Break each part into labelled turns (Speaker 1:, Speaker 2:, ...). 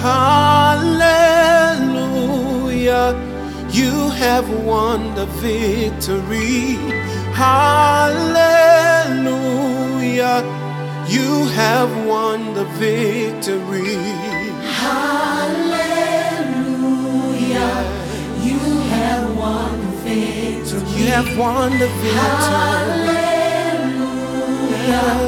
Speaker 1: Hallelujah. You have won the victory. Hallelujah. You have won the victory.
Speaker 2: Hallelujah. You have won the victory.
Speaker 1: You have won the victory.
Speaker 2: Hallelujah.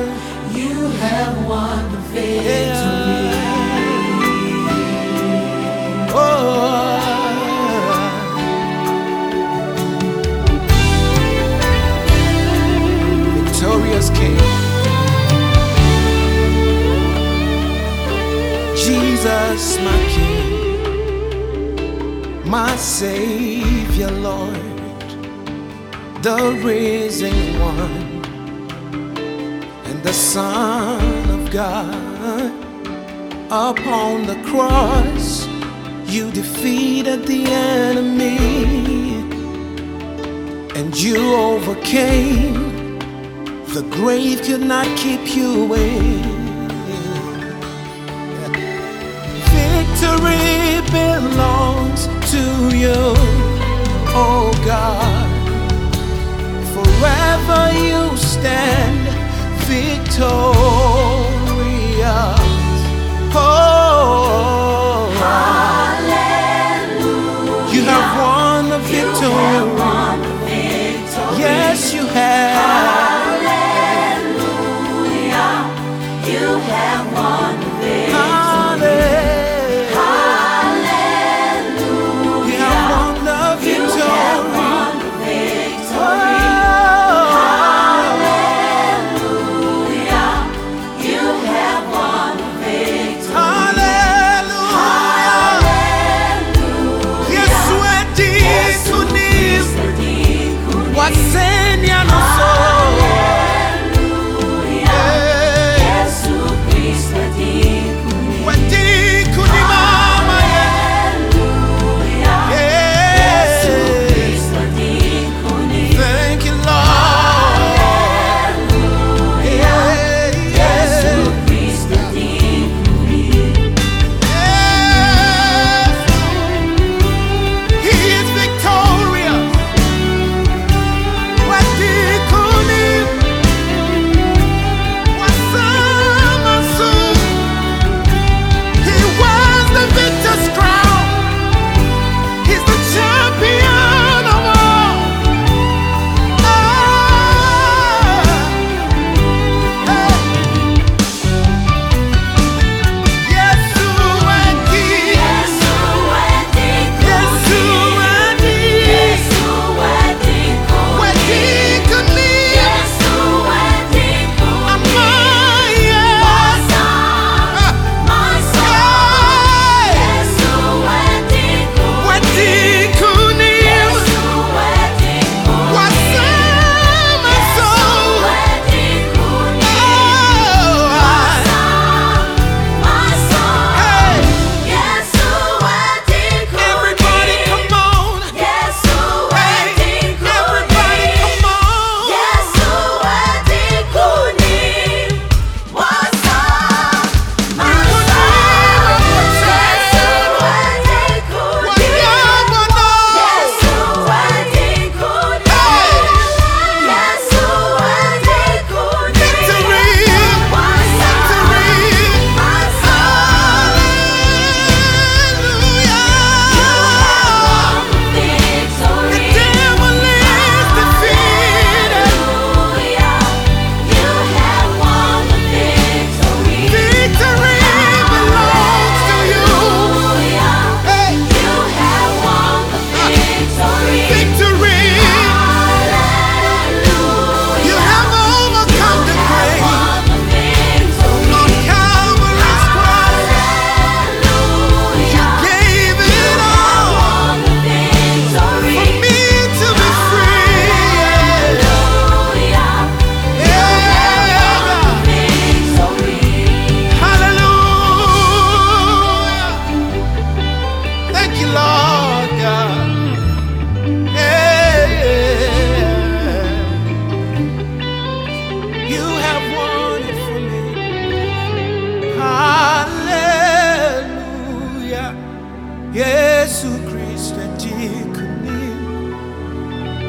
Speaker 1: My Savior, Lord, the risen one, and the Son of God upon the cross. You defeated the enemy and you overcame. The grave could not keep you away. Victory belongs Forever you stand victorious. Oh,
Speaker 2: Hallelujah.
Speaker 1: you have won the
Speaker 2: You have won the victory.
Speaker 1: Yes, you have. Jesu
Speaker 2: Kristo jikuni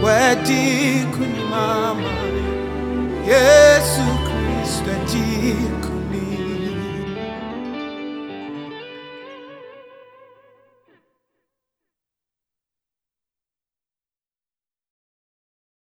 Speaker 2: wedikuni
Speaker 1: mama. Yesu Kristo jikuni